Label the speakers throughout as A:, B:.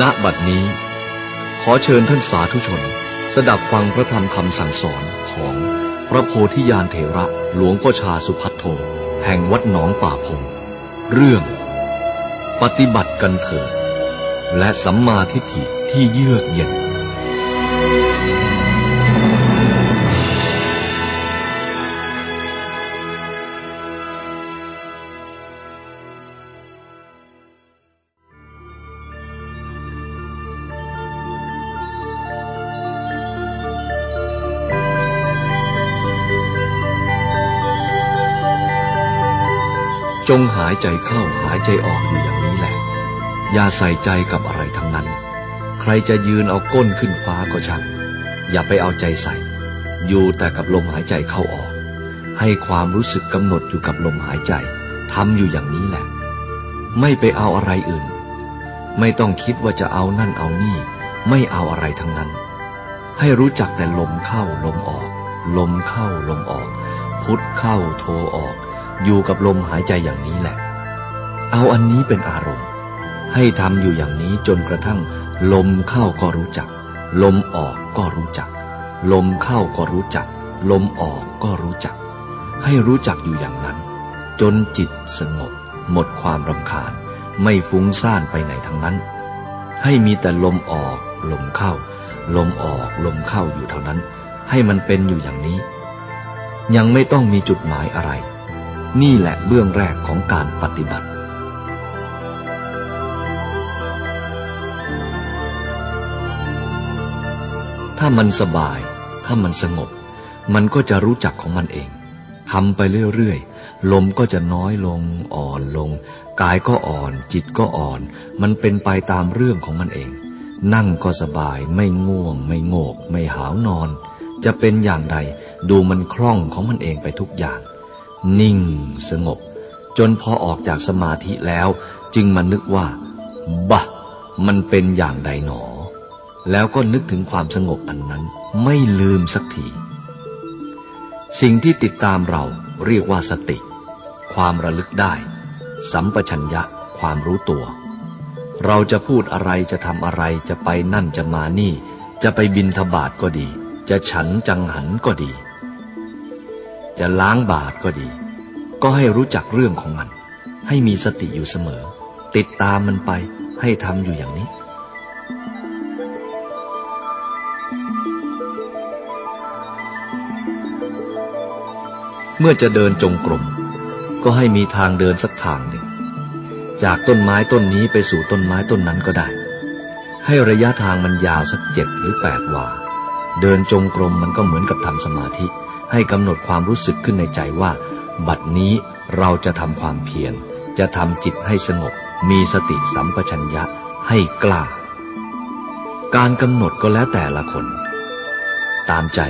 A: ณบัดนี้ ขอเชิญท่านสาธุชน สดับฟังพระธรรมคำสั่งสอนของพระโพธิญาณเถระหลวงพ่อชาสุพัทโท แห่งวัดหนองป่าพง เรื่อง ปฏิบัติกันเถิดและสัมมาทิฏฐิที่เยือกเย็นายใจเข้าหายใจออกอยู่อย่างนี้แหละ อย่าใส่ใจกับอะไรทั้งนั้น ใครจะยืนเอาก้นขึ้นฟ้าก็ช่าง อย่าไปเอาใจใส่ อยู่แต่กับลมหายใจเข้าออก ให้ความรู้สึกกำหนดอยู่กับลมหายใจทำอยู่อย่างนี้แหละ ไม่ไปเอาอะไรอื่น ไม่ต้องคิดว่าจะเอานั่นเอานี่ ไม่เอาอะไรทั้งนั้น ให้รู้จักแต่ลมเข้าลมออก ลมเข้าลมออก พุทเข้าโทออก อยู่กับลมหายใจอย่างนี้แหละ เอาอันนี้เป็นอารมณ์ ให้ทำอยู่อย่างนี้จนกระทั่ง ลมเข้าก็รู้จัก ลมออกก็รู้จัก ลมเข้าก็รู้จัก ลมออกก็รู้จัก ให้รู้จักอยู่อย่างนั้น จนจิตสงบ หมดความรำคาญ ไม่ฟุ้งซ่านไปไหนทั้งนั้น ให้มีแต่ลมออก ลมเข้า ลมออกลมเข้าอยู่เท่านั้น ให้มันเป็นอยู่อย่างนี้ ยังไม่ต้องมีจุดหมายอะไร นี่แหละเบื้องแรกของการปฏิบัติ ถ้ามันสบาย ถ้ามันสงบ มันก็จะรู้จักของมันเองทำไปเรื่อยๆ ลมก็จะน้อยลงอ่อนลง กายก็อ่อน จิตก็อ่อน มันเป็นไปตามเรื่องของมันเอง นั่งก็สบายไม่ง่วง ไม่โงก ไม่หาวนอน จะเป็นอย่างใดดูมันคล่องของมันเองไปทุกอย่าง นิ่งสงบ จนพอออกจากสมาธิแล้ว จึงมานึกว่า บะ มันเป็นอย่างใดหนอ แล้วก็นึกถึงความสงบอันนั้น ไม่ลืมสักทีสิ่งที่ติดตามเราเรียกว่าสติ ความระลึกได้ สัมปชัญญะความรู้ตัว เราจะพูดอะไรจะทำอะไรจะไปนั่นจะมานี่ จะไปบินทบาทก็ดี จะฉันจังหันก็ดี จะล้างบาตรก็ดี ก็ให้รู้จักเรื่องของมัน ให้มีสติอยู่เสมอ ติดตามมันไปให้ทำอยู่อย่างนี้ เมื่อจะเดินจงกรมก็ให้มีทางเดินสักทางหนึ่ง จากต้นไม้ต้นนี้ไปสู่ต้นไม้ต้นนั้นก็ได้ ให้ระยะทางมันยาวสักเจ็ดหรือแปดวา เดินจงกรมมันก็เหมือนกับทำสมาธิ ให้กำหนดความรู้สึกขึ้นในใจว่า บัดนี้เราจะทำความเพียร จะทำจิตให้สงบ มีสติสัมปชัญญะให้กล้า การกำหนดก็แล้วแต่ละคน ตามใจ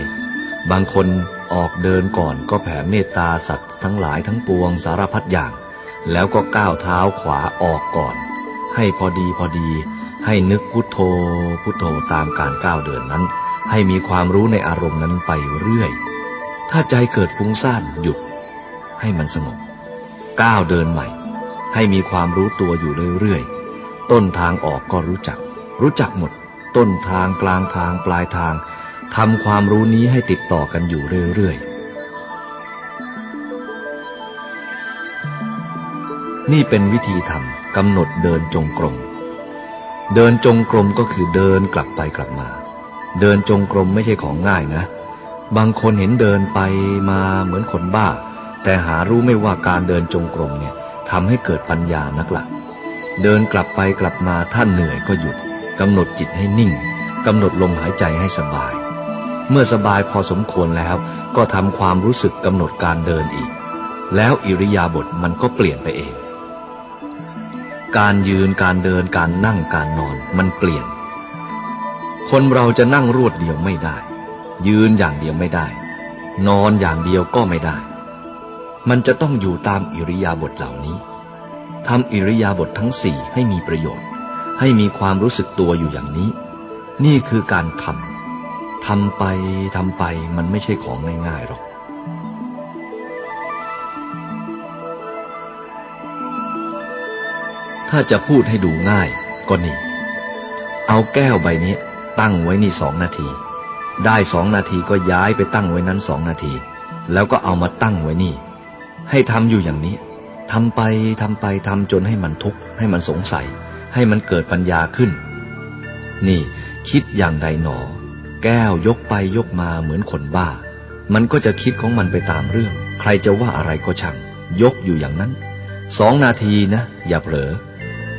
A: บางคนออกเดินก่อนก็แผ่เมตตาสัตว์ทั้งหลายทั้งปวงสารพัดอย่าง แล้วก็ก้าวเท้าขวาออกก่อน ให้พอดีพอดี ให้นึกพุทโธพุทโธตามการก้าวเดินนั้น ให้มีความรู้ในอารมณ์นั้นไปเรื่อย ถ้าใจเกิดฟุ้งซ่านหยุด ให้มันสงบ ก้าวเดินใหม่ ให้มีความรู้ตัวอยู่เรื่อยๆ ต้นทางออกก็รู้จัก รู้จักหมด ต้นทางกลางทางปลายทางทำความรู้นี้ให้ติดต่อกันอยู่เรื่อยๆ นี่เป็นวิธีทำกำหนดเดินจงกรม เดินจงกรมก็คือเดินกลับไปกลับมา เดินจงกรมไม่ใช่ของง่ายนะ บางคนเห็นเดินไปมาเหมือนคนบ้า แต่หารู้ไม่ว่าการเดินจงกรมเนี่ยทำให้เกิดปัญญานักละ่ะ เดินกลับไปกลับมาท่านเหนื่อยก็หยุดกำหนดจิตให้นิ่งกำหนดลมหายใจให้สบาย เมื่อสบายพอสมควรแล้ว ก็ทำความรู้สึกกำหนดการเดินอีก แล้วอิริยาบถมันก็เปลี่ยนไปเอง การยืนการเดินการนั่งการนอนมันเปลี่ยน คนเราจะนั่งรวดเดียวไม่ได้ ยืนอย่างเดียวไม่ได้ นอนอย่างเดียวก็ไม่ได้ มันจะต้องอยู่ตามอิริยาบถเหล่านี้ทำอิริยาบถททั้งสี่ให้มีประโยชน์ ให้มีความรู้สึกตัวอยู่อย่างนี้ นี่คือการทำทำไปทำไปมันไม่ใช่ของง่ายๆหรอกถ้าจะพูดให้ดูง่ายก็นี่ เอาแก้วใบนี้ตั้งไว้นี่สองนาที ได้สองนาทีก็ย้ายไปตั้งไว้นั้นสองนาที แล้วก็เอามาตั้งไว้นี่ ให้ทำอยู่อย่างนี้ทำไปทำไปทำจนให้มันทุกข์ให้มันสงสัย ให้มันเกิดปัญญาขึ้น นี่คิดอย่างใดหนอ แก้วยกไปยกมาเหมือนคนบ้า มันก็จะคิดของมันไปตามเรื่อง ใครจะว่าอะไรก็ช่าง ยกอยู่อย่างนั้นสองนาทีนะ อย่าเผลอ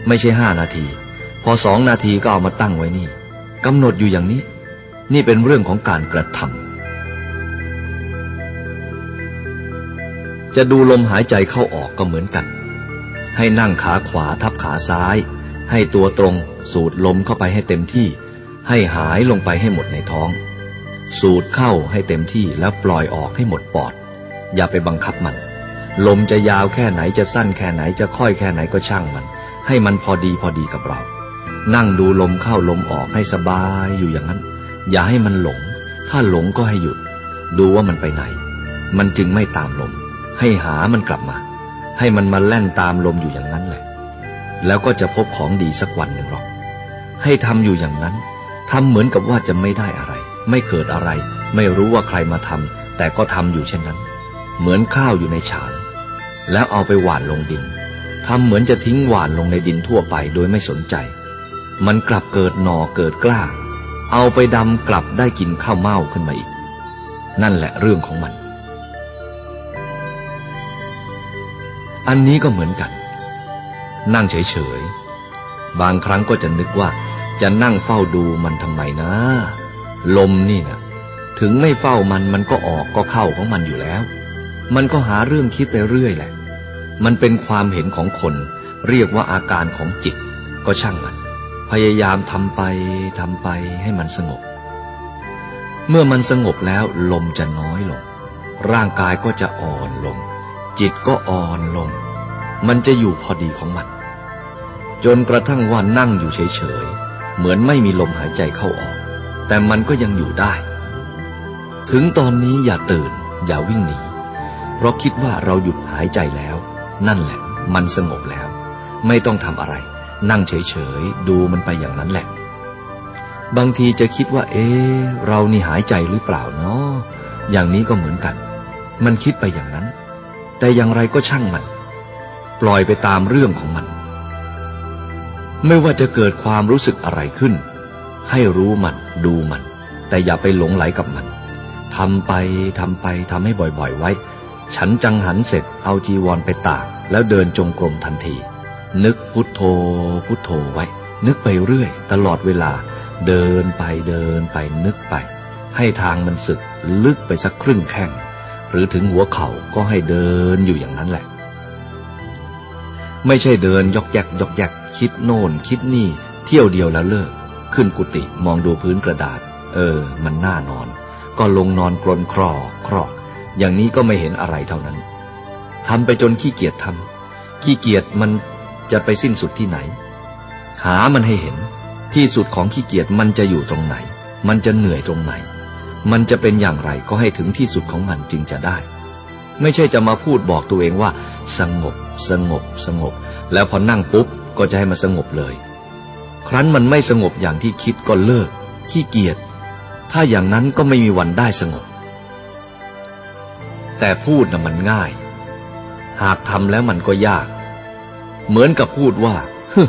A: ไม่ใช่ห้านาที พอสองนาทีก็เอามาตั้งไว้นี่กำหนดอยู่อย่างนี้ นี่เป็นเรื่องของการกระทำจะดูลมหายใจเข้าออกก็เหมือนกัน ให้นั่งขาขวาทับขาซ้าย ให้ตัวตรงสูดลมเข้าไปให้เต็มที่ ให้หายลงไปให้หมดในท้อง สูดเข้าให้เต็มที่แล้วปล่อยออกให้หมดปอด อย่าไปบังคับมัน ลมจะยาวแค่ไหนจะสั้นแค่ไหนจะค่อยแค่ไหนก็ช่างมัน ให้มันพอดีพอดีกับเรา นั่งดูลมเข้าลมออกให้สบายอยู่อย่างนั้น อย่าให้มันหลง ถ้าหลงก็ให้หยุด ดูว่ามันไปไหน มันจึงไม่ตามลม ให้หามันกลับมา ให้มันมาแล่นตามลมอยู่อย่างนั้นแหละ แล้วก็จะพบของดีสักวันหนึ่งหรอก ให้ทำอยู่อย่างนั้นทำเหมือนกับว่าจะไม่ได้อะไร ไม่เกิดอะไร ไม่รู้ว่าใครมาทำแต่ก็ทำอยู่เช่นนั้น เหมือนข้าวอยู่ในฉางแล้วเอาไปหว่านลงดินทำเหมือนจะทิ้งหว่านลงในดินทั่วไปโดยไม่สนใจ มันกลับเกิดหนอเกิดกล้า เอาไปดำกลับได้กินข้าวเม่าขึ้นมาอีก นั่นแหละเรื่องของมัน อันนี้ก็เหมือนกัน นั่งเฉยๆ บางครั้งก็จะนึกว่าจะนั่งเฝ้าดูมันทำไมนะ ลมนี่นะถึงไม่เฝ้ามันมันก็ออกก็เข้าของมันอยู่แล้ว มันก็หาเรื่องคิดไปเรื่อยแหละ มันเป็นความเห็นของคน เรียกว่าอาการของจิตก็ช่างมัน พยายามทำไปทำไปให้มันสงบ เมื่อมันสงบแล้วลมจะน้อยลง ร่างกายก็จะอ่อนลง จิตก็อ่อนลง มันจะอยู่พอดีของมัน จนกระทั่งว่านั่งอยู่เฉยๆ เหมือนไม่มีลมหายใจเข้าออก แต่มันก็ยังอยู่ได้ ถึงตอนนี้อย่าตื่น อย่าวิ่งหนี เพราะคิดว่าเราหยุดหายใจแล้ว นั่นแหละ มันสงบแล้ว ไม่ต้องทำอะไร นั่งเฉยๆ ดูมันไปอย่างนั้นแหละ บางทีจะคิดว่า เอ๊เรานี่หายใจหรือเปล่าเนาะอย่างนี้ก็เหมือนกัน มันคิดไปอย่างนั้น แต่อย่างไรก็ช่างมัน ปล่อยไปตามเรื่องของมัน ไม่ว่าจะเกิดความรู้สึกอะไรขึ้น ให้รู้มันดูมัน แต่อย่าไปหลงไหลกับมันทำไปทำไปทำให้บ่อยๆไว้ ฉันจังหันเสร็จเอาจีวรไปตาก แล้วเดินจงกรมทันที นึกพุทโธพุทโธไว้ นึกไปเรื่อย ตลอดเวลา เดินไปเดินไปนึกไป ให้ทางมันสึกลึกไปสักครึ่งแข้ง หรือถึงหัวเข่าก็ให้เดินอยู่อย่างนั้นแหละ ไม่ใช่เดินยกแยกยกแยกคิดโน่น คิดนี่ เที่ยวเดียวแล้วเลิก ขึ้นกุฏิมองดูพื้นกระดาษ เออ มันน่านอน ก็ลงนอนกลนครอครอกอย่างนี้ก็ไม่เห็นอะไรเท่านั้นทำไปจนขี้เกียจทำขี้เกียจมัน จะไปสิ้นสุดที่ไหน หามันให้เห็น ที่สุดของขี้เกียจมันจะอยู่ตรงไหน มันจะเหนื่อยตรงไหน มันจะเป็นอย่างไรก็ให้ถึงที่สุดของมันจึงจะได้ ไม่ใช่จะมาพูดบอกตัวเองว่า สงบ สงบ สงบ แล้วพอนั่งปุ๊บก็จะให้มันสงบเลย ครั้นมันไม่สงบอย่างที่คิดก็เลิก ขี้เกียจถ้าอย่างนั้นก็ไม่มีวันได้สงบ แต่พูดน่ะมันง่าย หากทำแล้วมันก็ยาก เหมือนกับพูดว่าฮึ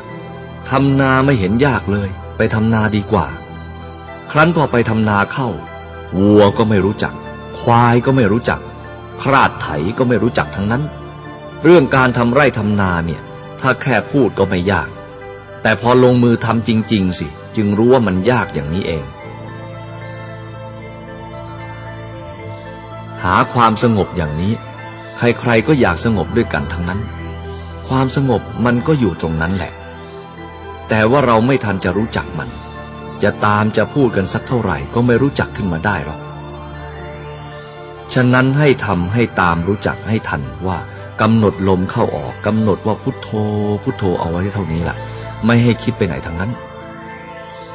A: ทำนาไม่เห็นยากเลย ไปทำนาดีกว่า ครั้นพอไปทำนาเข้า วัวก็ไม่รู้จัก ควายก็ไม่รู้จัก คราดไถก็ไม่รู้จักทั้งนั้น เรื่องการทำไร่ทำนาเนี่ย ถ้าแค่พูดก็ไม่ยาก แต่พอลงมือทำจริง ๆ สิ จึงรู้ว่ามันยากอย่างนี้เอง หาความสงบอย่างนี้ ใครๆก็อยากสงบด้วยกันทั้งนั้น ความสงบมันก็อยู่ตรงนั้นแหละ แต่ว่าเราไม่ทันจะรู้จักมัน จะตามจะพูดกันสักเท่าไหร่ก็ไม่รู้จักขึ้นมาได้หรอก ฉะนั้นให้ทำให้ตามรู้จักให้ทันว่ากำหนดลมเข้าออกกำหนดว่าพุทโธ พุทโธเอาไว้เท่านี้แหละไม่ให้คิดไปไหนทั้งนั้น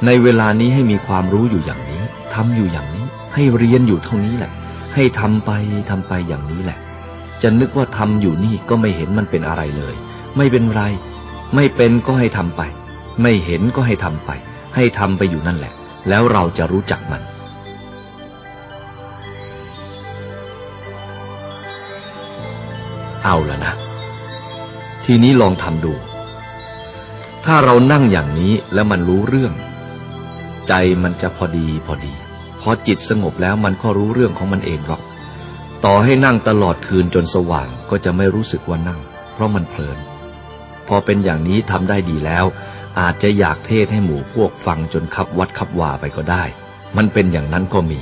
A: ในเวลานี้ให้มีความรู้อยู่อย่างนี้ทำอยู่อย่างนี้ ให้เรียนอยู่เท่านี้แหละ ให้ทำไปทำไปอย่างนี้แหละ จะนึกว่าทำอยู่นี่ก็ไม่เห็นมันเป็นอะไรเลย ไม่เป็นไร ไม่เป็นก็ให้ทำไป ไม่เห็นก็ให้ทำไป ให้ทำไปอยู่นั่นแหละ แล้วเราจะรู้จักมันเอาละนะ ทีนี้ลองทำดู ถ้าเรานั่งอย่างนี้แล้วมันรู้เรื่อง ใจมันจะพอดีพอดี พอจิตสงบแล้วมันก็รู้เรื่องของมันเองหรอก ต่อให้นั่งตลอดคืนจนสว่างก็จะไม่รู้สึกว่านั่ง เพราะมันเพลิน พอเป็นอย่างนี้ทำได้ดีแล้ว อาจจะอยากเทศให้หมู่พวกฟังจนขับวัดขับวาไปก็ได้ มันเป็นอย่างนั้นก็มี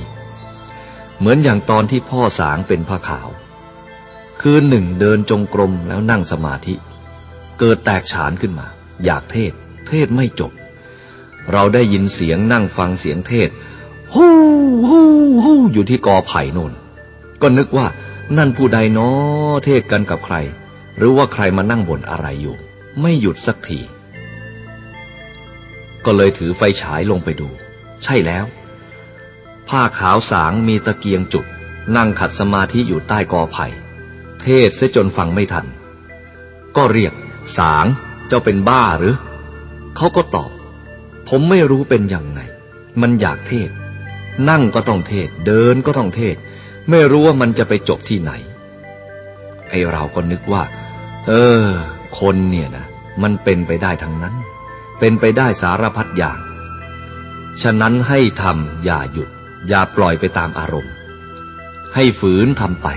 A: เหมือนอย่างตอนที่พ่อสางเป็นผ้าขาว คืนหนึ่งเดินจงกรมแล้วนั่งสมาธิ เกิดแตกฉานขึ้นมา อยากเทศ เทศไม่จบ เราได้ยินเสียงนั่งฟังเสียงเทศฮู้ฮู้ฮู้อยู่ที่กอไผ่นนก็นึกว่านั่นผู้ใดน้อเทศกันกับใคร หรือว่าใครมานั่งบ่นอะไรอยู่ ไม่หยุดสักที ก็เลยถือไฟฉายลงไปดู ใช่แล้ว ผ้าขาวสางมีตะเกียงจุด นั่งขัดสมาธิอยู่ใต้กอไผ่ เทศเสียจนฟังไม่ทัน ก็เรียก สางเจ้าเป็นบ้าหรือ เขาก็ตอบ ผมไม่รู้เป็นยังไง มันอยากเทศ นั่งก็ต้องเทศ เดินก็ต้องเทศ ไม่รู้ว่ามันจะไปจบที่ไหนไอเราก็นึกว่า เออ คนเนี่ยนะมันเป็นไปได้ทั้งนั้น เป็นไปได้สารพัดอย่าง ฉะนั้นให้ทำอย่าหยุด อย่าปล่อยไปตามอารมณ์ ให้ฝืนทำไป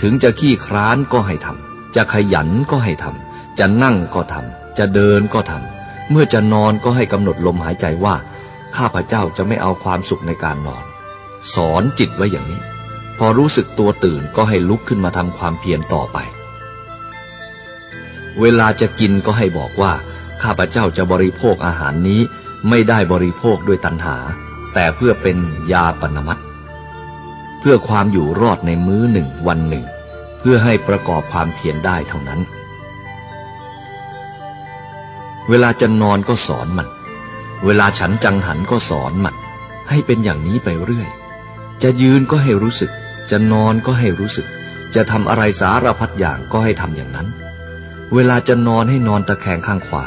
A: ถึงจะขี้คร้านก็ให้ทำจะขยันก็ให้ทำจะนั่งก็ทำจะเดินก็ทำเมื่อจะนอนก็ให้กำหนดลมหายใจว่า ข้าพเจ้าจะไม่เอาความสุขในการนอน สอนจิตไว้อย่างนี้ พอรู้สึกตัวตื่นก็ให้ลุกขึ้นมาทำความเพียรต่อไป เวลาจะกินก็ให้บอกว่า ข้าพเจ้าจะบริโภคอาหารนี้ไม่ได้บริโภคด้วยตัณหา แต่เพื่อเป็นยาปนมัตเพื่อความอยู่รอดในมื้อหนึ่งวันหนึ่ง เพื่อให้ประกอบความเพียรได้เท่านั้น เวลาจะนอนก็สอนมัน เวลาฉันจังหันก็สอนมันให้เป็นอย่างนี้ไปเรื่อย จะยืนก็ให้รู้สึก จะนอนก็ให้รู้สึก จะทำอะไรสารพัดอย่างก็ให้ทำอย่างนั้น เวลาจะนอนให้นอนตะแคงข้างขวา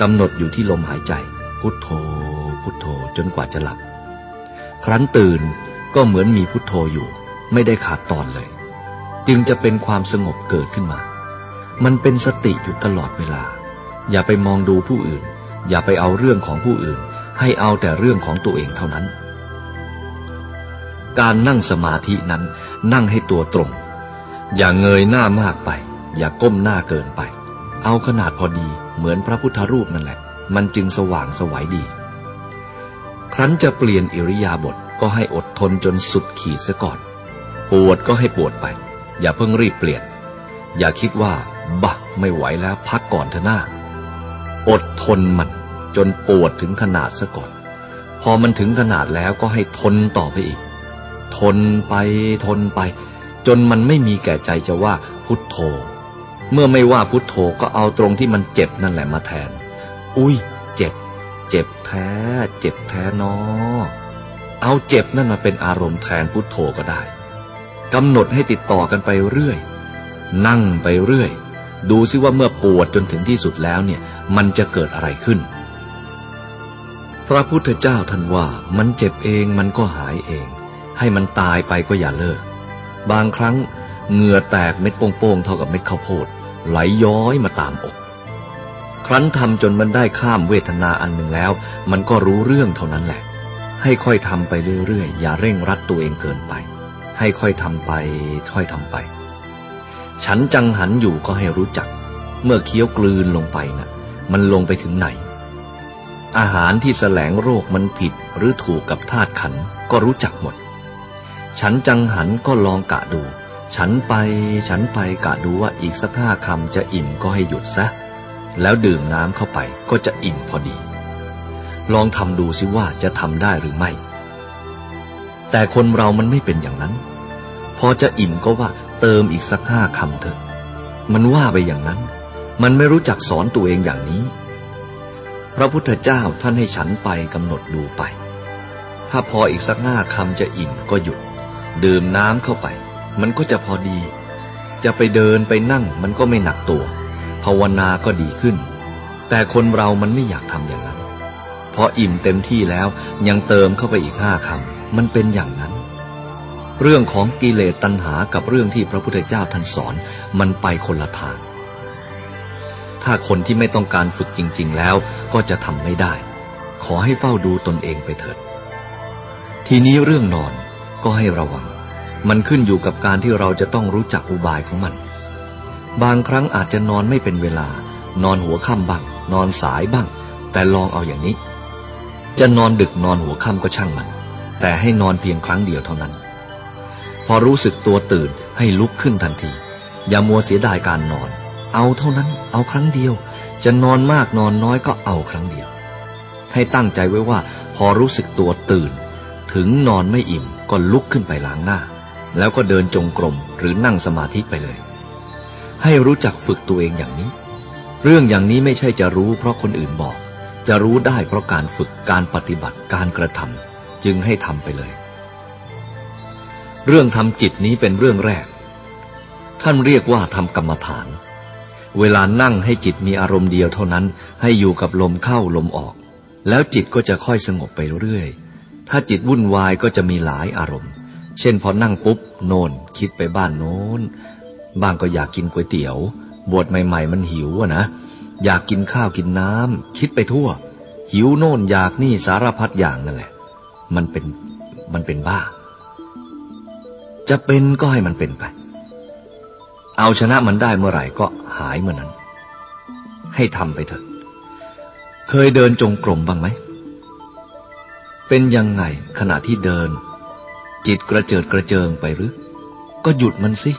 A: กำหนดอยู่ที่ลมหายใจ พุทโธ พุทโธจนกว่าจะหลับ ครั้นตื่นก็เหมือนมีพุทโธอยู่ ไม่ได้ขาดตอนเลย จึงจะเป็นความสงบเกิดขึ้นมา มันเป็นสติอยู่ตลอดเวลา อย่าไปมองดูผู้อื่น อย่าไปเอาเรื่องของผู้อื่น ให้เอาแต่เรื่องของตัวเองเท่านั้น การนั่งสมาธินั้นนั่งให้ตัวตรง อย่าเงยหน้ามากไป อย่าก้มหน้าเกินไป เอาขนาดพอดีเหมือนพระพุทธรูปนั่นแหละ มันจึงสว่างสวัยดี ครั้นจะเปลี่ยนอิริยาบถก็ให้อดทนจนสุดขีดซะก่อน ปวดก็ให้ปวดไป อย่าเพิ่งรีบเปลี่ยน อย่าคิดว่า บะ ไม่ไหวแล้วพักก่อนเถอะหน้า อดทนมัน จนปวดถึงขนาดซะก่อน พอมันถึงขนาดแล้วก็ให้ทนต่อไปอีก ทนไปทนไป จนมันไม่มีแก่ใจจะว่าพุทโธ เมื่อไม่ว่าพุทโธก็เอาตรงที่มันเจ็บนั่นแหละมาแทน อุ้ย เจ็บ เจ็บแท้ เจ็บแท้นอเอาเจ็บนั่นมาเป็นอารมณ์แทนพุทโธก็ได้กำหนดให้ติดต่อกันไปเรื่อย นั่งไปเรื่อย ดูซิว่าเมื่อปวดจนถึงที่สุดแล้วเนี่ย มันจะเกิดอะไรขึ้น พระพุทธเจ้าท่านว่ามันเจ็บเองมันก็หายเอง ให้มันตายไปก็อย่าเลิก บางครั้งเหงื่อแตกเม็ดโป้งๆเท่ากับเม็ดข้าวโพด ไหลย้อยมาตามอก ครั้นทำจนมันได้ข้ามเวทนาอันหนึ่งแล้ว มันก็รู้เรื่องเท่านั้นแหละ ให้ค่อยทำไปเรื่อยๆ อย่าเร่งรัดตัวเองเกินไป ให้ค่อยทำไป ค่อยทำไป ฉันจังหันอยู่ก็ให้รู้จัก เมื่อเคี้ยวกลืนลงไปนะ่ะ มันลงไปถึงไหน อาหารที่แสลงโรคมันผิดหรือถูกกับธาตุขันก็รู้จักหมด ฉันจังหันก็ลองกะดู ฉันไปฉันไปกะดูว่าอีกสักห้าคำจะอิ่มก็ให้หยุดซะ แล้วดื่มน้ำเข้าไปก็จะอิ่มพอดี ลองทำดูสิว่าจะทำได้หรือไม่ แต่คนเรามันไม่เป็นอย่างนั้น พอจะอิ่มก็ว่าเติมอีกสักห้าคำเถอะ มันว่าไปอย่างนั้น มันไม่รู้จักสอนตัวเองอย่างนี้ พระพุทธเจ้าท่านให้ฉันไปกำหนดดูไป ถ้าพออีกสักห้าคำจะอิ่มก็หยุด ดื่มน้ำเข้าไป มันก็จะพอดี จะไปเดินไปนั่งมันก็ไม่หนักตัว ภาวนาก็ดีขึ้น แต่คนเรามันไม่อยากทำอย่างนั้น เพพออิ่มเต็มที่แล้วยังเติมเข้าไปอีกห้าคำมันเป็นอย่างนั้น เรื่องของกิเลสตัณหากับเรื่องที่พระพุทธเจ้าท่านสอนมันไปคนละทาง ถ้าคนที่ไม่ต้องการฝึกจริง ๆ แล้วก็จะทำไม่ได้ ขอให้เฝ้าดูตนเองไปเถิดทีนี้เรื่องนอนก็ให้ระวัง มันขึ้นอยู่กับการที่เราจะต้องรู้จักอุบายของมัน บางครั้งอาจจะนอนไม่เป็นเวลา นอนหัวค่ำบ้าง นอนสายบ้าง แต่ลองเอาอย่างนี้ จะนอนดึกนอนหัวค่ำก็ช่างมัน แต่ให้นอนเพียงครั้งเดียวเท่านั้น พอรู้สึกตัวตื่นให้ลุกขึ้นทันที อย่ามัวเสียดายการนอน เอาเท่านั้น เอาครั้งเดียว จะนอนมากนอนน้อยก็เอาครั้งเดียว ให้ตั้งใจไว้ว่า พอรู้สึกตัวตื่น ถึงนอนไม่อิ่มก็ลุกขึ้นไปล้างหน้า แล้วก็เดินจงกรมหรือนั่งสมาธิไปเลย ให้รู้จักฝึกตัวเองอย่างนี้ เรื่องอย่างนี้ไม่ใช่จะรู้เพราะคนอื่นบอก จะรู้ได้เพราะการฝึกการปฏิบัติการกระทำจึงให้ทำไปเลย เรื่องทำจิตนี้เป็นเรื่องแรก ท่านเรียกว่าทำกรรมฐาน เวลานั่งให้จิตมีอารมณ์เดียวเท่านั้น ให้อยู่กับลมเข้าลมออก แล้วจิตก็จะค่อยสงบไปเรื่อยถ้าจิตวุ่นวายก็จะมีหลายอารมณ์ เช่นพอนั่งปุ๊บโน่นคิดไปบ้านโน้น บ้างก็อยากกินก๋วยเตี๋ยวบวชใหม่ ๆ มันหิวอะนะ อยากกินข้าวกินน้ำคิดไปทั่ว หิวโน่นอยากนี่สารพัดอย่างนั่นแหละ มันเป็นมันเป็นบ้า จะเป็นก็ให้มันเป็นไป เอาชนะมันได้เมื่อไหร่ก็หายเมื่อนั้น ให้ทำไปเถอะ เคยเดินจงกรมบ้างไหม เป็นยังไงขณะที่เดิน จิตกระเจิดกระเจิงไปหรือ ก็หยุดมันสิ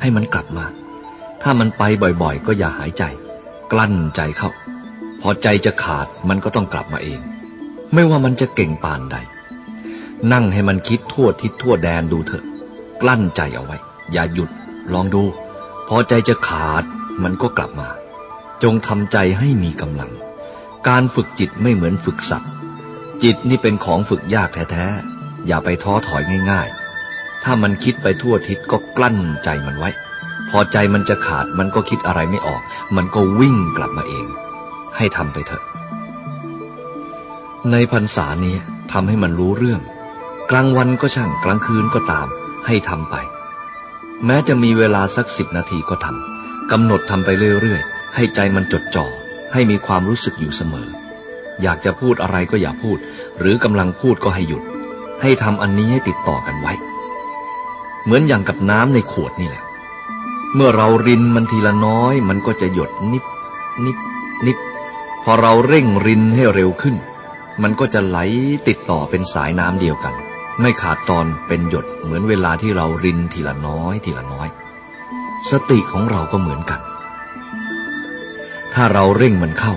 A: ให้มันกลับมา ถ้ามันไปบ่อยๆ ก็อย่าหายใจ กลั้นใจเข้า พอใจจะขาดมันก็ต้องกลับมาเอง ไม่ว่ามันจะเก่งปานใด นั่งให้มันคิดทั่วทิศทั่วแดนดูเถอะ กลั้นใจเอาไว้ อย่าหยุด ลองดู พอใจจะขาดมันก็กลับมา จงทำใจให้มีกำลัง การฝึกจิตไม่เหมือนฝึกสัตว์ จิตนี่เป็นของฝึกยากแท้ๆ อย่าไปท้อถอยง่าย ๆ ถ้ามันคิดไปทั่วทิศก็กลั้นใจมันไว้ พอใจมันจะขาดมันก็คิดอะไรไม่ออก มันก็วิ่งกลับมาเอง ให้ทำไปเถอะ ในพรรษานี้ทำให้มันรู้เรื่อง กลางวันก็ช่างกลางคืนก็ตาม ให้ทำไป แม้จะมีเวลาสักสิบนาทีก็ทำกำหนดทำไปเรื่อยๆ ให้ใจมันจดจ่อ ให้มีความรู้สึกอยู่เสมอ อยากจะพูดอะไรก็อย่าพูด หรือกำลังพูดก็ให้หยุด ให้ทำอันนี้ให้ติดต่อกันไว้ เหมือนอย่างกับน้ำในขวดนี่แหละ เมื่อเรารินมันทีละน้อย มันก็จะหยดนิดนิดนิด พอเราเร่งรินให้เร็วขึ้น มันก็จะไหลติดต่อเป็นสายน้ำเดียวกัน ไม่ขาดตอนเป็นหยดเหมือนเวลาที่เรารินทีละน้อย ทีละน้อย สติของเราก็เหมือนกัน ถ้าเราเร่งมันเข้า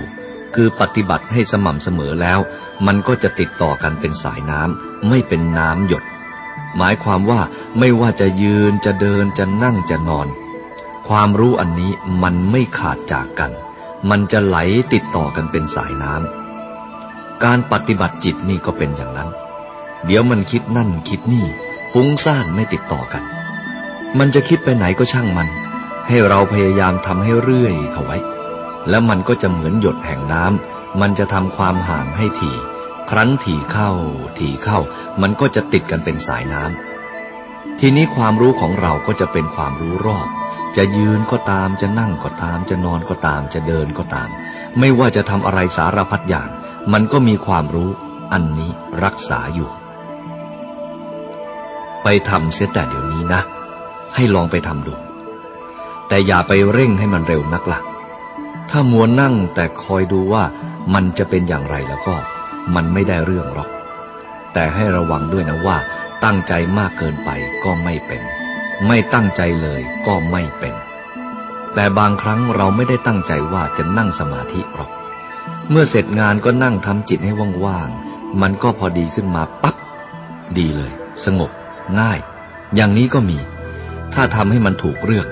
A: คือปฏิบัติให้สม่ำเสมอแล้ว มันก็จะติดต่อกันเป็นสายน้ำไม่เป็นน้ำหยด หมายความว่าไม่ว่าจะยืนจะเดินจะนั่งจะนอน ความรู้อันนี้มันไม่ขาดจากกัน มันจะไหลติดต่อกันเป็นสายน้ำการปฏิบัติจิตนี่ก็เป็นอย่างนั้น เดี๋ยวมันคิดนั่นคิดนี่ฟุ้งซ่านไม่ติดต่อกัน มันจะคิดไปไหนก็ช่างมัน ให้เราพยายามทำให้เรื่อยเข้าไว้ แล้วมันก็จะเหมือนหยดแห่งน้ำ มันจะทำความห่างให้ถี่ ครั้นถี่เข้า ถี่เข้า มันก็จะติดกันเป็นสายน้ำทีนี้ความรู้ของเราก็จะเป็นความรู้รอบ จะยืนก็ตาม จะนั่งก็ตาม จะนอนก็ตาม จะเดินก็ตาม ไม่ว่าจะทำอะไรสารพัดอย่าง มันก็มีความรู้ อันนี้รักษาอยู่ ไปทำเสียแต่เดี๋ยวนี้นะ ให้ลองไปทำดู แต่อย่าไปเร่งให้มันเร็วนักละ่ะถ้ามัวนั่งแต่คอยดูว่า มันจะเป็นอย่างไรแล้วก็มันไม่ได้เรื่องหรอก แต่ให้ระวังด้วยนะว่า ตั้งใจมากเกินไปก็ไม่เป็น ไม่ตั้งใจเลยก็ไม่เป็น แต่บางครั้งเราไม่ได้ตั้งใจว่าจะนั่งสมาธิหรอก เมื่อเสร็จงานก็นั่งทำจิตให้ว่างๆ มันก็พอดีขึ้นมาปั๊บดีเลย สงบ ง่าย อย่างนี้ก็มี ถ้าทำให้มันถูกเรื่อง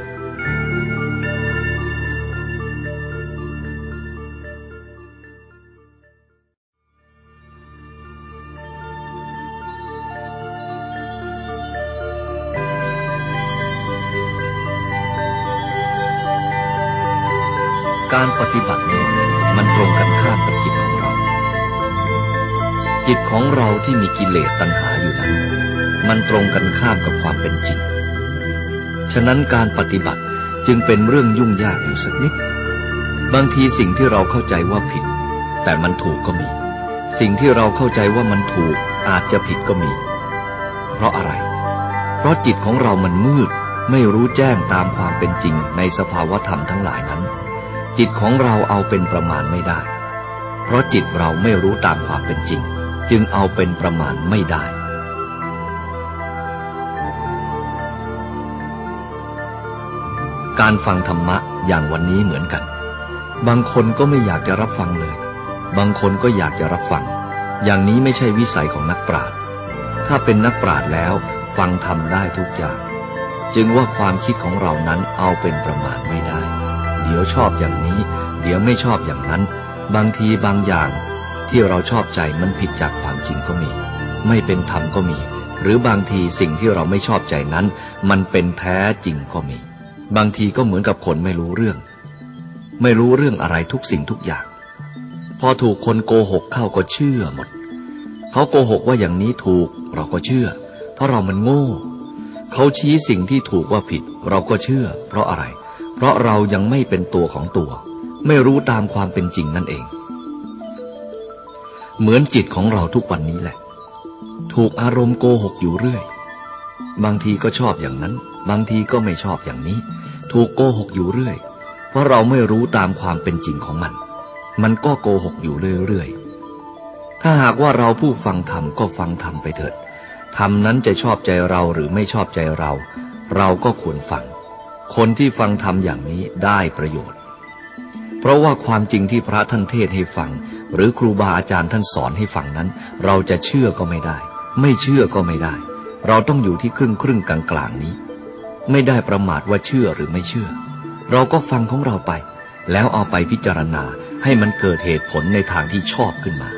A: ฉะนั้นการปฏิบัติจึงเป็นเรื่องยุ่งยากอยู่สักนิด บางทีสิ่งที่เราเข้าใจว่าผิด แต่มันถูกก็มี สิ่งที่เราเข้าใจว่ามันถูกอาจจะผิดก็มี เพราะอะไร เพราะจิตของเรามันมืด ไม่รู้แจ้งตามความเป็นจริงในสภาวธรรมทั้งหลายนั้น จิตของเราเอาเป็นประมาณไม่ได้ เพราะจิตเราไม่รู้ตามความเป็นจริง จึงเอาเป็นประมาณไม่ได้ การฟังธรรมะอย่างวันนี้เหมือนกัน บางคนก็ไม่อยากจะรับฟังเลย บางคนก็อยากจะรับฟัง อย่างนี้ไม่ใช่วิสัยของนักปราชญ์ ถ้าเป็นนักปราชญ์แล้วฟังทำได้ทุกอย่าง จึงว่าความคิดของเรานั้นเอาเป็นประมาณไม่ได้ เดี๋ยวชอบอย่างนี้ เดี๋ยวไม่ชอบอย่างนั้น บางทีบางอย่าง ที่เราชอบใจมันผิดจากความจริงก็มี ไม่เป็นธรรมก็มี หรือบางทีสิ่งที่เราไม่ชอบใจนั้น มันเป็นแท้จริงก็มี บางทีก็เหมือนกับคนไม่รู้เรื่อง ไม่รู้เรื่องอะไรทุกสิ่งทุกอย่าง พอถูกคนโกหกเข้าก็เชื่อหมด เขาโกหกว่าอย่างนี้ถูกเราก็เชื่อ เพราะเรามันโง่ เขาชี้สิ่งที่ถูกว่าผิด เราก็เชื่อ เพราะอะไร เพราะเรายังไม่เป็นตัวของตัว ไม่รู้ตามความเป็นจริงนั่นเอง เหมือนจิตของเราทุกวันนี้แหละ ถูกอารมณ์โกหกอยู่เรื่อย บางทีก็ชอบอย่างนั้นบางทีก็ไม่ชอบอย่างนี้ ถูกโกหกอยู่เรื่อย เพราะเราไม่รู้ตามความเป็นจริงของมัน มันก็โกหกอยู่เรื่อยๆ ถ้าหากว่าเราผู้ฟังธรรมก็ฟังธรรมไปเถิด ธรรมนั้นจะชอบใจเราหรือไม่ชอบใจเรา เราก็ควรฟัง คนที่ฟังธรรมอย่างนี้ได้ประโยชน์ เพราะว่าความจริงที่พระท่านเทศให้ฟัง หรือครูบาอาจารย์ท่านสอนให้ฟังนั้น เราจะเชื่อก็ไม่ได้ ไม่เชื่อก็ไม่ได้ เราต้องอยู่ที่ครึ่งครึ่งกลางกลางนี้ ไม่ได้ประมาทว่าเชื่อหรือไม่เชื่อ เราก็ฟังของเราไป แล้วเอาไปพิจารณาให้มันเกิดเหตุผลในทางที่ชอบขึ้นมา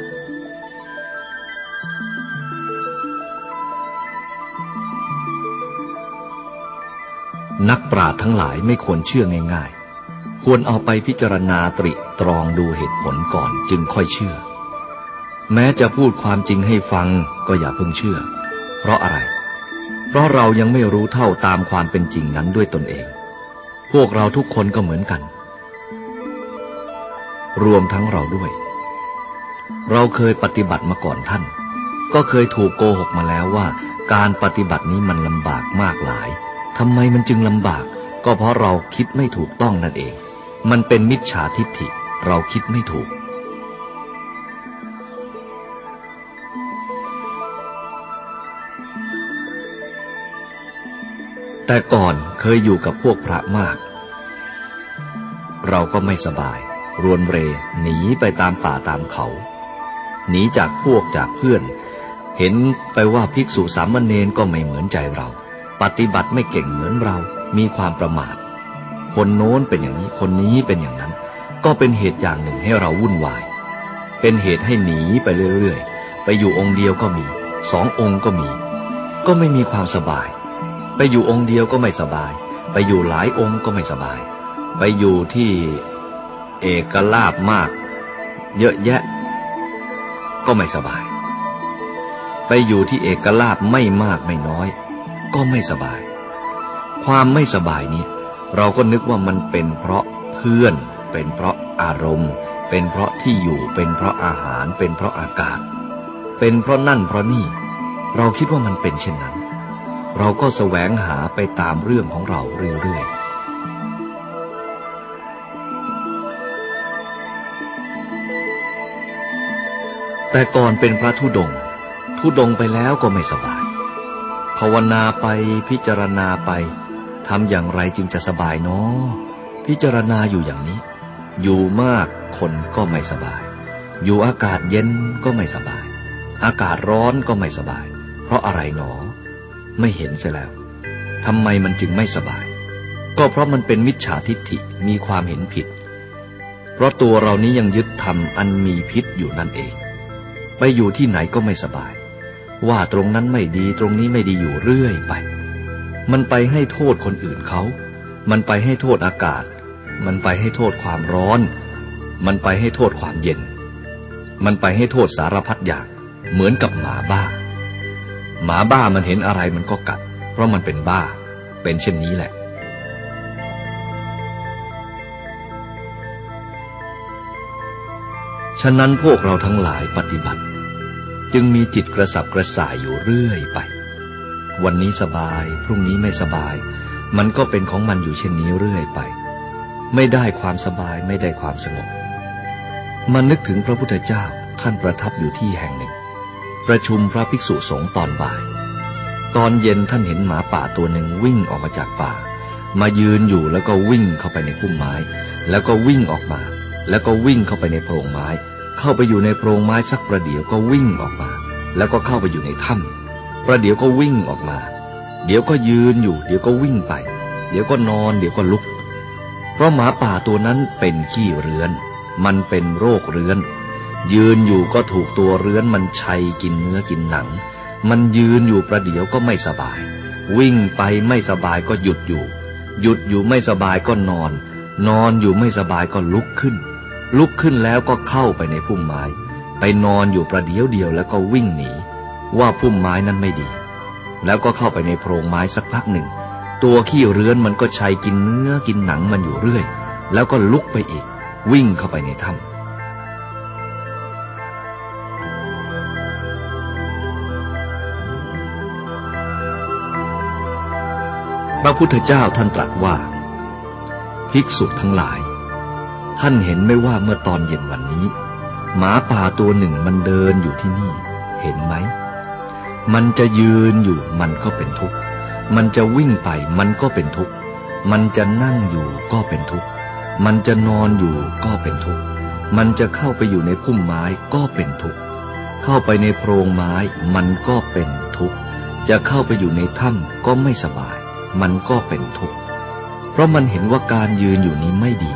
A: นักปราชญ์ทั้งหลายไม่ควรเชื่อง่าย ๆ ควรเอาไปพิจารณาตริตรองดูเหตุผลก่อนจึงค่อยเชื่อ แม้จะพูดความจริงให้ฟังก็อย่าเพิ่งเชื่อ เพราะอะไร เพราะเรายังไม่รู้เท่าตามความเป็นจริงนั้นด้วยตนเอง พวกเราทุกคนก็เหมือนกัน รวมทั้งเราด้วย เราเคยปฏิบัติมาก่อนท่าน ก็เคยถูกโกหกมาแล้วว่า การปฏิบัตินี้มันลำบากมากหลายทำไมมันจึงลำบาก ก็เพราะเราคิดไม่ถูกต้องนั่นเอง มันเป็นมิจฉาทิฏฐิ เราคิดไม่ถูก แต่ก่อนเคยอยู่กับพวกพระมาก เราก็ไม่สบาย รวนเรหนีไปตามป่าตามเขา หนีจากพวกจากเพื่อน เห็นไปว่าภิกษุสามเณรก็ไม่เหมือนใจเรา ปฏิบัติไม่เก่งเหมือนเรา มีความประมาท คนโน้นเป็นอย่างนี้ คนนี้เป็นอย่างนั้น ก็เป็นเหตุอย่างหนึ่งให้เราวุ่นวาย เป็นเหตุให้หนีไปเรื่อยๆ ไปอยู่องค์เดียวก็มี สององค์ก็มี ก็ไม่มีความสบาย ไปอยู่องค์เดียวก็ไม่สบาย ไปอยู่หลายองค์ก็ไม่สบาย ไปอยู่ที่เอกลาบมาก เยอะแยะ ก็ไม่สบาย ไปอยู่ที่เอกลาบไม่มากไม่น้อย ก็ไม่สบาย ความไม่สบายนี้ เราก็นึกว่ามันเป็นเพราะเพื่อน เป็นเพราะอารมณ์ เป็นเพราะที่อยู่ เป็นเพราะอาหาร เป็นเพราะอากาศ เป็นเพราะนั่นเพราะนี่ เราคิดว่ามันเป็นเช่นนั้น เราก็แสวงหาไปตามเรื่องของเราเรื่อยๆแต่ก่อนเป็นพระธุดง ธุดงไปแล้วก็ไม่สบาย ภาวนาไปพิจารณาไปทำอย่างไรจึงจะสบายเนาะพิจารณาอยู่อย่างนี้ อยู่มากคนก็ไม่สบาย อยู่อากาศเย็นก็ไม่สบาย อากาศร้อนก็ไม่สบาย เพราะอะไรหนอ ไม่เห็นเสียแล้วทำไมมันจึงไม่สบาย ก็เพราะมันเป็นมิจฉาทิฏฐิมีความเห็นผิด เพราะตัวเรานี้ยังยึดธรรมอันมีพิษอยู่นั่นเอง ไปอยู่ที่ไหนก็ไม่สบาย ว่าตรงนั้นไม่ดีตรงนี้ไม่ดีอยู่เรื่อยไป มันไปให้โทษคนอื่นเขา มันไปให้โทษอากาศ มันไปให้โทษความร้อน มันไปให้โทษความเย็น มันไปให้โทษสารพัดอย่างเหมือนกับหมาบ้า หมาบ้ามันเห็นอะไรมันก็กัด เพราะมันเป็นบ้า เป็นเช่นนี้แหละ ฉะนั้นพวกเราทั้งหลายปฏิบัติ จึงมีจิตกระสับกระส่ายอยู่เรื่อยไป วันนี้สบาย พรุ่งนี้ไม่สบาย มันก็เป็นของมันอยู่เช่นนี้เรื่อยไป ไม่ได้ความสบายไม่ได้ความสงบมันนึกถึงพระพุทธเจ้าท่านประทับอยู่ที่แห่งหนึ่ง ประชุมพระภิกษุสงฆ์ตอนบ่าย ตอนเย็นท่านเห็นหมาป่าตัวหนึ่งวิ่งออกมาจากป่า มายืนอยู่แล้วก็วิ่งเข้าไปในพุ่มไม้ แล้วก็วิ่งออกมา แล้วก็วิ่งเข้าไปในโพรงไม้ เข้าไปอยู่ในโพรงไม้สักประเดี๋ยวก็วิ่งออกมา แล้วก็เข้าไปอยู่ในถ้ำประเดี๋ยวก็วิ่งออกมา เดี๋ยวก็ยืนอยู่ เดี๋ยวก็วิ่งไป เดี๋ยวก็นอน เดี๋ยวก็ลุก เพราะหมาป่าตัวนั้นเป็นขี้เรือน มันเป็นโรคเรื้อน ยืนอยู่ก็ถูกตัวเรื้อนมันชัยกินเนื้อกินหนัง มันยืนอยู่ประเดี๋ยวก็ไม่สบาย วิ่งไปไม่สบายก็หยุดอยู่ หยุดอยู่ไม่สบายก็นอน นอนอยู่ไม่สบายก็ลุกขึ้น ลุกขึ้นแล้วก็เข้าไปในพุ่มไม้ ไปนอนอยู่ประเดี๋ยวเดียวแล้วก็วิ่งหนี ว่าพุ่มไม้นั้นไม่ดี แล้วก็เข้าไปในโพรงไม้สักพักหนึ่ง ตัวขี้เรื้อนมันก็ชัยกินเนื้อกินหนังมันอยู่เรื่อย แล้วก็ลุกไปอีก วิ่งเข้าไปในถ้ำ พระพุทธเจ้าท่านตรัสว่า ภิกษุทั้งหลาย ท่านเห็นไม่ว่าเมื่อตอนเย็นวันนี้ หมาป่าตัวหนึ่งมันเดินอยู่ที่นี่ เห็นไหม มันจะยืนอยู่มันก็เป็นทุกข์ มันจะวิ่งไปมันก็เป็นทุกข์ มันจะนั่งอยู่ก็เป็นทุกข์ มันจะนอนอยู่ก็เป็นทุกข์ มันจะเข้าไปอยู่ในพุ่มไม้ก็เป็นทุกข์ เข้าไปในโพรงไม้มันก็เป็นทุกข์ จะเข้าไปอยู่ในถ้ำก็ไม่สบาย มันก็เป็นทุกข์ เพราะมันเห็นว่าการยืนอยู่นี้ไม่ดี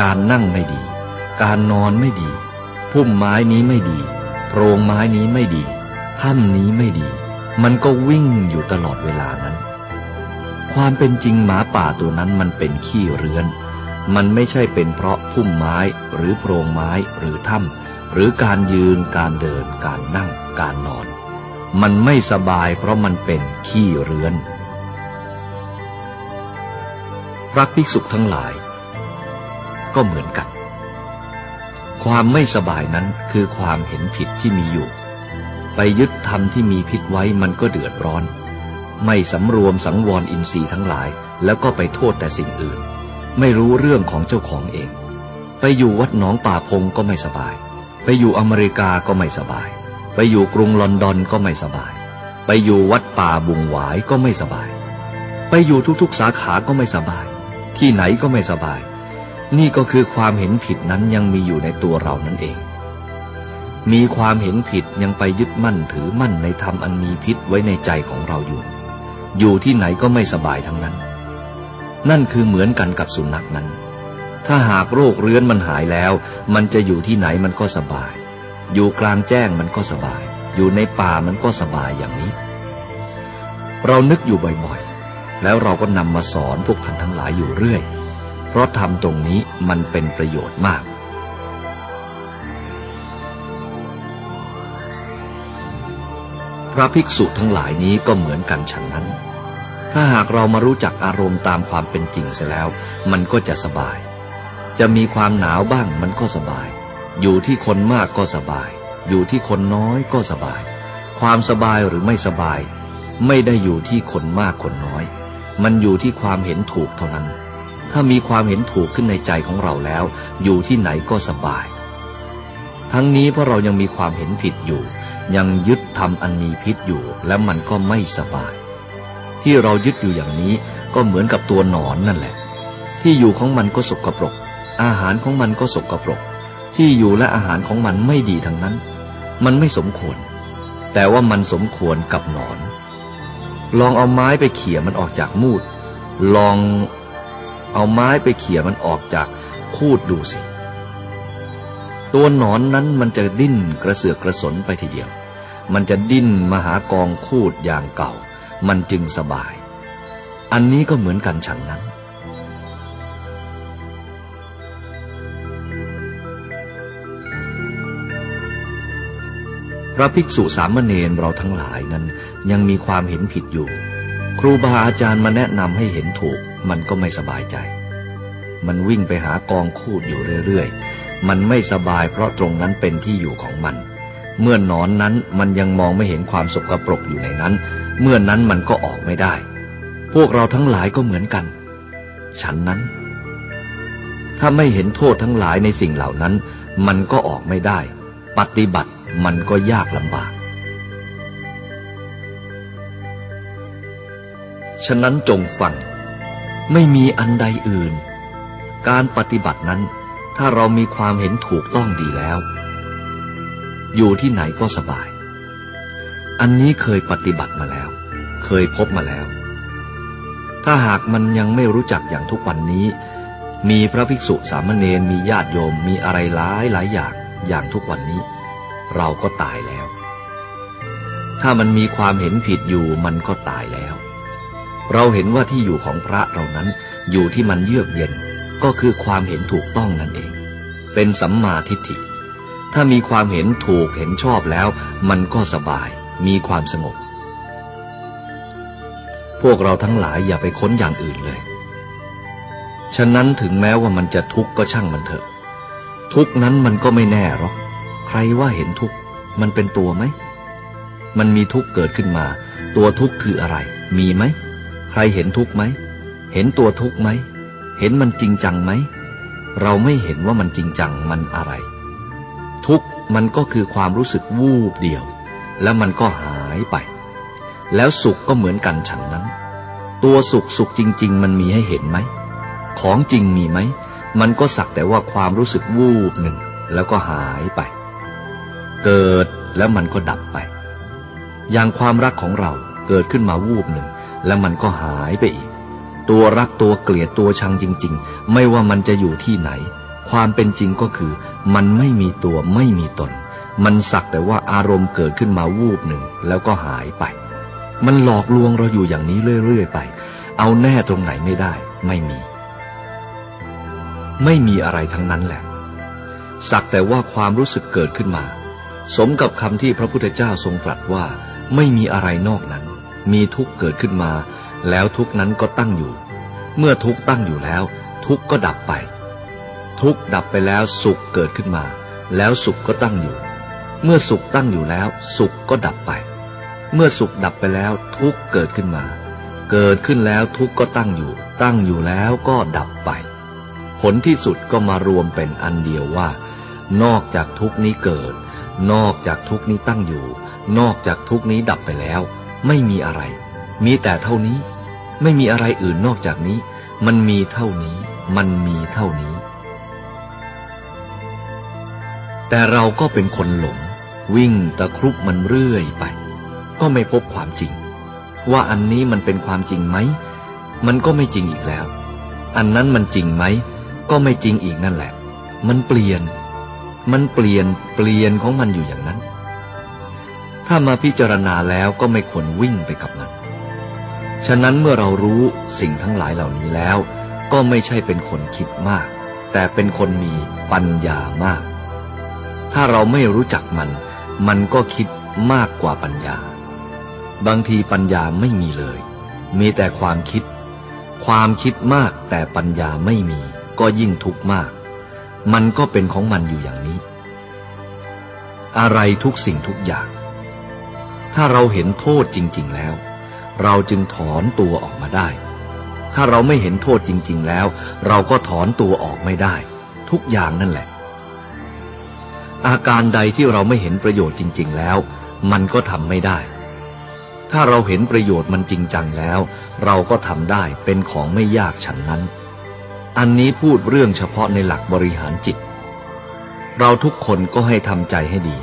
A: การนั่งไม่ดี การนอนไม่ดี พุ่มไม้นี้ไม่ดี โพรงไม้นี้ไม่ดีถ้ำนี้ไม่ดี มันก็วิ่งอยู่ตลอดเวลานั้น ความเป็นจริงหมาป่าตัวนั้นมันเป็นขี้เรือน มันไม่ใช่เป็นเพราะพุ่มไม้หรือโพรงไม้หรือถ้ำหรือการยืนการเดิน การนั่ง การนอน มันไม่สบายเพราะมันเป็นขี้เรือน ระภิกษุทั้งหลาย ก็เหมือนกัน ความไม่สบายนั้นคือความเห็นผิดที่มีอยู่ ไปยึดธรรมที่มีพิษไว้มันก็เดือดร้อน ไม่สำรวมสังวรอินทรีย์ทั้งหลาย แล้วก็ไปโทษแต่สิ่งอื่น ไม่รู้เรื่องของเจ้าของเอง ไปอยู่วัดหนองป่าพงก็ไม่สบาย ไปอยู่อเมริกาก็ไม่สบาย ไปอยู่กรุงลอนดอนก็ไม่สบาย ไปอยู่วัดป่าบุงหวายก็ไม่สบาย ไปอยู่ทุกๆสาขาก็ไม่สบาย ที่ไหนก็ไม่สบาย นี่ก็คือความเห็นผิดนั้นยังมีอยู่ในตัวเรานั่นเอง มีความเห็นผิดยังไปยึดมั่นถือมั่นในธรรมอันมีพิษไว้ในใจของเราอยู่ อยู่ที่ไหนก็ไม่สบายทั้งนั้น นั่นคือเหมือนกันกับสุนัขนั้น ถ้าหากโรคเรื้อนมันหายแล้ว มันจะอยู่ที่ไหนมันก็สบาย อยู่กลางแจ้งมันก็สบาย อยู่ในป่ามันก็สบายอย่างนี้ เรานึกอยู่บ่อย แล้วเราก็นำมาสอนพวกท่านทั้งหลายอยู่เรื่อย เพราะทำตรงนี้มันเป็นประโยชน์มากพระภิกษุทั้งหลายนี้ก็เหมือนกันฉันนั้น ถ้าหากเรามารู้จักอารมณ์ตามความเป็นจริงเสียแล้ว มันก็จะสบาย จะมีความหนาวบ้างมันก็สบาย อยู่ที่คนมากก็สบาย อยู่ที่คนน้อยก็สบาย ความสบายหรือไม่สบาย ไม่ได้อยู่ที่คนมากคนน้อย มันอยู่ที่ความเห็นถูกเท่านั้น ถ้ามีความเห็นถูกขึ้นในใจของเราแล้ว อยู่ที่ไหนก็สบาย ทั้งนี้เพราะเรายังมีความเห็นผิดอยู่ ยังยึดทำอันมีพิษอยู่ และมันก็ไม่สบาย ที่เรายึดอยู่อย่างนี้ก็เหมือนกับตัวหนอนนั่นแหละ ที่อยู่ของมันก็สกปรก อาหารของมันก็สกปรก ที่อยู่และอาหารของมันไม่ดีทั้งนั้น มันไม่สมควร แต่ว่ามันสมควรกับหนอน ลองเอาไม้ไปเขี่ยมันออกจากมูด ลองเอาไม้ไปเขี่ยมันออกจากคูดดูสิ ตัวหนอนนั้นมันจะดิ้นกระเสือกกระสนไปทีเดียว มันจะดิ้นมาหากองคูดอย่างเก่า มันจึงสบาย อันนี้ก็เหมือนกันฉันนั้น ระภิกษุสามเณรเราทั้งหลายนั้น ยังมีความเห็นผิดอยู่ ครูบาอาจารย์มาแนะนำให้เห็นถูก มันก็ไม่สบายใจ มันวิ่งไปหากองคูดอยู่เรื่อยๆ มันไม่สบายเพราะตรงนั้นเป็นที่อยู่ของมัน เมื่อนอนนั้นมันยังมองไม่เห็นความสกปรกอยู่ในนั้น เมื่อนนั้นมันก็ออกไม่ได้ พวกเราทั้งหลายก็เหมือนกัน ฉันนั้น ถ้าไม่เห็นโทษทั้งหลายในสิ่งเหล่านั้น มันก็ออกไม่ได้ ปฏิบัติ มันก็ยากลำบาก ฉะนั้นจงฟัง ไม่มีอันใดอื่น การปฏิบัตินั้น ถ้าเรามีความเห็นถูกต้องดีแล้ว อยู่ที่ไหนก็สบาย อันนี้เคยปฏิบัติมาแล้ว เคยพบมาแล้ว ถ้าหากมันยังไม่รู้จักอย่างทุกวันนี้มีพระภิกษุสามเณรมีญาติโยมมีอะไรหลายหลายอย่างอย่างทุกวันนี้ เราก็ตายแล้ว ถ้ามันมีความเห็นผิดอยู่มันก็ตายแล้ว เราเห็นว่าที่อยู่ของพระเรานั้นอยู่ที่มันเยือกเย็นก็คือความเห็นถูกต้องนั่นเอง เป็นสัมมาทิฏฐิ ถ้ามีความเห็นถูกเห็นชอบแล้ว มันก็สบาย มีความสงบ พวกเราทั้งหลายอย่าไปค้นอย่างอื่นเลย ฉะนั้นถึงแม้ว่ามันจะทุกข์ก็ช่างมันเถอะ ทุกนั้นมันก็ไม่แน่หรอก ใครว่าเห็นทุกข์มันเป็นตัวไหม มันมีทุกข์เกิดขึ้นมา ตัวทุกข์คืออะไร มีไหม ใครเห็นทุกข์ไหม เห็นตัวทุกข์ไหม เห็นมันจริงจังไหม เราไม่เห็นว่ามันจริงจังมันอะไร ทุกข์มันก็คือความรู้สึกวูบเดียว แล้วมันก็หายไป แล้วสุขก็เหมือนกันฉันนั้น ตัวสุขสุขจริง ๆ มันมีให้เห็นไหม ของจริงมีไหม มันก็สักแต่ว่าความรู้สึกวูบหนึ่ง แล้วก็หายไป เกิดแล้วมันก็ดับไป อย่างความรักของเราเกิดขึ้นมาวูบหนึ่ง แล้วมันก็หายไปอีก ตัวรักตัวเกลียดตัวชังจริง ๆ ไม่ว่ามันจะอยู่ที่ไหน ความเป็นจริงก็คือ มันไม่มีตัวไม่มีตน มันสักแต่ว่าอารมณ์เกิดขึ้นมาวูบหนึ่ง แล้วก็หายไป มันหลอกลวงเราอยู่อย่างนี้เรื่อยๆไป เอาแน่ตรงไหนไม่ได้ ไม่มี ไม่มีอะไรทั้งนั้นแหละ สักแต่ว่าความรู้สึกเกิดขึ้นมา สมกับคำที่พระพุทธเจ้าทรงตรัสว่า ไม่มีอะไรนอกนั้น มีทุกข์เกิดขึ้นมา แล้วทุกข์นั้นก็ตั้งอยู่ เมื่อทุกข์ตั้งอยู่แล้ว ทุกข์ก็ดับไป ทุกข์ดับไปแล้วสุขเกิดขึ้นมา แล้วสุขก็ตั้งอยู่ เมื่อสุขตั้งอยู่แล้ว สุขก็ดับไป เมื่อสุขดับไปแล้ว ทุกข์เกิดขึ้นมา เกิดขึ้นแล้วทุกข์ก็ตั้งอยู่ ตั้งอยู่แล้วก็ดับไป ผลที่สุดก็มารวมเป็นอันเดียวว่า นอกจากทุกข์นี้เกิด นอกจากทุกนี้ตั้งอยู่ นอกจากทุกนี้ดับไปแล้ว ไม่มีอะไร มีแต่เท่านี้ ไม่มีอะไรอื่นนอกจากนี้ มันมีเท่านี้ มันมีเท่านี้ แต่เราก็เป็นคนหลง วิ่งตะครุบมันเรื่อยไป ก็ไม่พบความจริง ว่าอันนี้มันเป็นความจริงไหม มันก็ไม่จริงอีกแล้ว อันนั้นมันจริงไหม ก็ไม่จริงอีกนั่นแหละ มันเปลี่ยน มันเปลี่ยนเปลี่ยนของมันอยู่อย่างนั้น ถ้ามาพิจารณาแล้วก็ไม่ควรวิ่งไปกับมัน ฉะนั้นเมื่อเรารู้สิ่งทั้งหลายเหล่านี้แล้ว ก็ไม่ใช่เป็นคนคิดมาก แต่เป็นคนมีปัญญามาก ถ้าเราไม่รู้จักมัน มันก็คิดมากกว่าปัญญา บางทีปัญญาไม่มีเลย มีแต่ความคิด ความคิดมากแต่ปัญญาไม่มี ก็ยิ่งทุกข์มาก มันก็เป็นของมันอยู่อย่างนี้ อะไรทุกสิ่งทุกอย่าง ถ้าเราเห็นโทษจริง ๆ แล้ว เราจึงถอนตัวออกมาได้ ถ้าเราไม่เห็นโทษจริง ๆ แล้ว เราก็ถอนตัวออกไม่ได้ ทุกอย่างนั่นแหละ อาการใดที่เราไม่เห็นประโยชน์จริง ๆ แล้ว มันก็ทำไม่ได้ถ้าเราเห็นประโยชน์มันจริงจังแล้ว เราก็ทำได้เป็นของไม่ยากฉันนั้น อันนี้พูดเรื่องเฉพาะในหลักบริหารจิต เราทุกคนก็ให้ทำใจให้ดี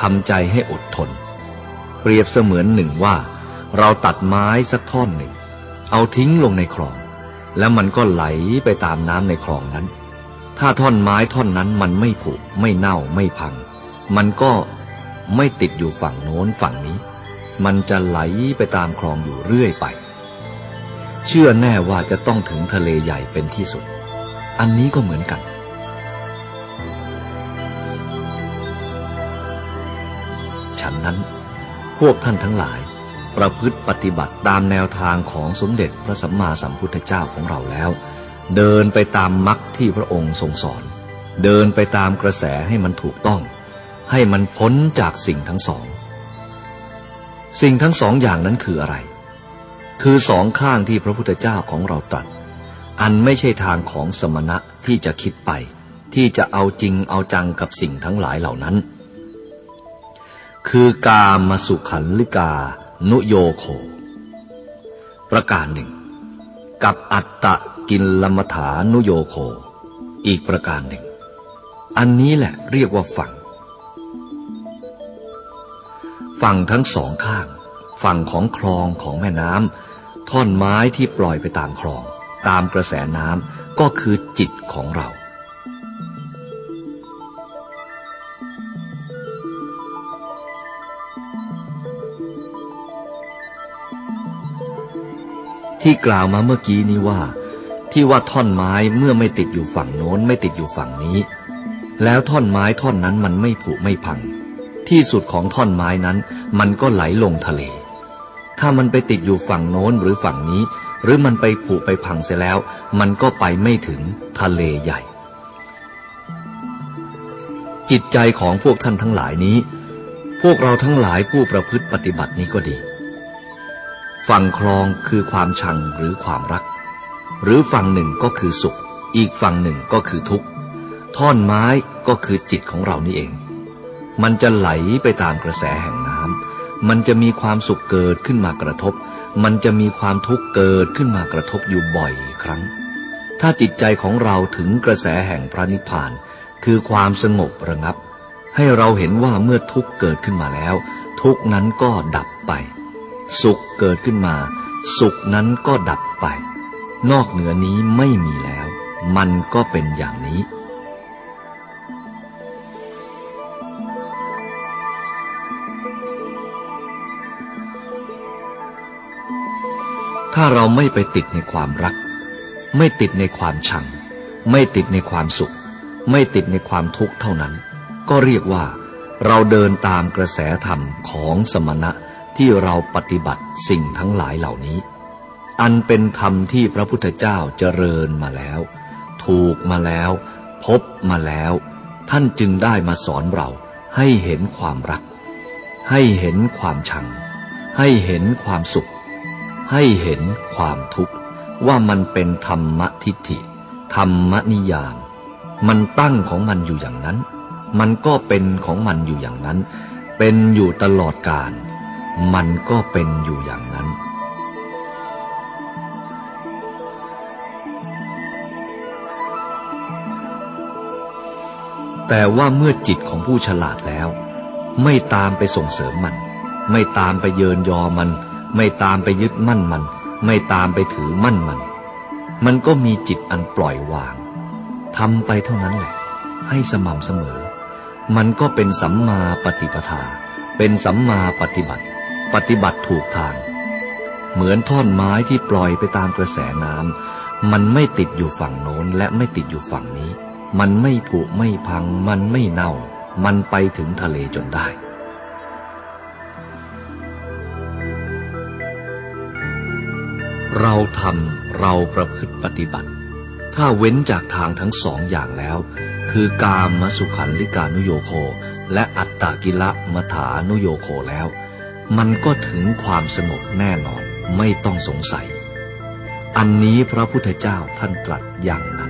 A: ทำใจให้อดทน เปรียบเสมือนหนึ่งว่า เราตัดไม้สักท่อนหนึ่ง เอาทิ้งลงในคลอง แล้วมันก็ไหลไปตามน้ำในคลองนั้น ถ้าท่อนไม้ท่อนนั้นมันไม่ผุไม่เน่าไม่พัง มันก็ไม่ติดอยู่ฝั่งโน้นฝั่งนี้ มันจะไหลไปตามคลองอยู่เรื่อยไป เชื่อแน่ว่าจะต้องถึงทะเลใหญ่เป็นที่สุด อันนี้ก็เหมือนกัน ฉันนั้น พวกท่านทั้งหลาย ประพฤติปฏิบัติตามแนวทางของสมเด็จพระสัมมาสัมพุทธเจ้าของเราแล้ว เดินไปตามมรรคที่พระองค์ทรงสอน เดินไปตามกระแสให้มันถูกต้อง ให้มันพ้นจากสิ่งทั้งสอง สิ่งทั้งสองอย่างนั้นคืออะไร คือสองข้างที่พระพุทธเจ้าของเราตรัส อันไม่ใช่ทางของสมณะที่จะคิดไป ที่จะเอาจริงเอาจังกับสิ่งทั้งหลายเหล่านั้น คือกามสุขันลิกา นุโยโค ประการหนึ่ง กับอัตตะกินลมฐานุโยโค อีกประการหนึ่ง อันนี้แหละเรียกว่าฝั่ง ฝั่งทั้งสองข้าง ฝั่งของคลองของแม่น้ำ ท่อนไม้ที่ปล่อยไปตามคลอง ตามกระแสน้ำก็คือจิตของเรา ที่กล่าวมาเมื่อกี้นี้ว่า ที่ว่าท่อนไม้เมื่อไม่ติดอยู่ฝั่งโน้นไม่ติดอยู่ฝั่งนี้ แล้วท่อนไม้ท่อนนั้นมันไม่ผุไม่พัง ที่สุดของท่อนไม้นั้นมันก็ไหลลงทะเล ถ้ามันไปติดอยู่ฝั่งโน้นหรือฝั่งนี้ หรือมันไปผุไปพังเสียแล้ว มันก็ไปไม่ถึงทะเลใหญ่ จิตใจของพวกท่านทั้งหลายนี้ พวกเราทั้งหลายผู้ประพฤติปฏิบัตินี้ก็ดี ฝั่งคลองคือความชังหรือความรัก หรือฝั่งหนึ่งก็คือสุข อีกฝั่งหนึ่งก็คือทุกข์ท่อนไม้ก็คือจิตของเรานี่เอง มันจะไหลไปตามกระแสแห่งน้ำ มันจะมีความสุขเกิดขึ้นมากระทบ มันจะมีความทุกข์เกิดขึ้นมากระทบอยู่บ่อยครั้ง ถ้าจิตใจของเราถึงกระแสแห่งพระนิพพาน คือความสงบระงับ ให้เราเห็นว่าเมื่อทุกข์เกิดขึ้นมาแล้ว ทุกนั้นก็ดับไป สุขเกิดขึ้นมา สุขนั้นก็ดับไป นอกเหนือนี้ไม่มีแล้ว มันก็เป็นอย่างนี้ ถ้าเราไม่ไปติดในความรัก ไม่ติดในความชัง ไม่ติดในความสุข ไม่ติดในความทุกข์เท่านั้น ก็เรียกว่า เราเดินตามกระแสธรรมของสมณะที่เราปฏิบัติสิ่งทั้งหลายเหล่านี้ อันเป็นธรรมที่พระพุทธเจ้าเจริญมาแล้ว ถูกมาแล้ว พบมาแล้ว ท่านจึงได้มาสอนเราให้เห็นความรัก ให้เห็นความชัง ให้เห็นความสุข ให้เห็นความทุกข์ว่ามันเป็นธรรมทิฏฐิ ธรรมนิยาม มันตั้งของมันอยู่อย่างนั้น มันก็เป็นของมันอยู่อย่างนั้น เป็นอยู่ตลอดกาลมันก็เป็นอยู่อย่างนั้นแต่ว่าเมื่อจิตของผู้ฉลาดแล้ว ไม่ตามไปส่งเสริมมัน ไม่ตามไปเยินยอมัน ไม่ตามไปยึดมั่นมัน ไม่ตามไปถือมั่นมัน มันก็มีจิตอันปล่อยวางทำไปเท่านั้นแหละ ให้สม่ำเสมอ มันก็เป็นสัมมาปฏิปทา เป็นสัมมาปฏิบัติ ปฏิบัติถูกทาง เหมือนท่อนไม้ที่ปล่อยไปตามกระแสน้ำมันไม่ติดอยู่ฝั่งโน้นและไม่ติดอยู่ฝั่งนี้ มันไม่ผุไม่พัง มันไม่เน่า มันไปถึงทะเลจนได้ เราทำเราประพฤติปฏิบัติ ถ้าเว้นจากทางทั้งสองอย่างแล้ว คือกามมสุขันลิกานุโยโค และอัตตากิละมถานุโยโคแล้ว มันก็ถึงความสงบแน่นอนไม่ต้องสงสัย อันนี้พระพุทธเจ้าท่านตรัสอย่างนั้น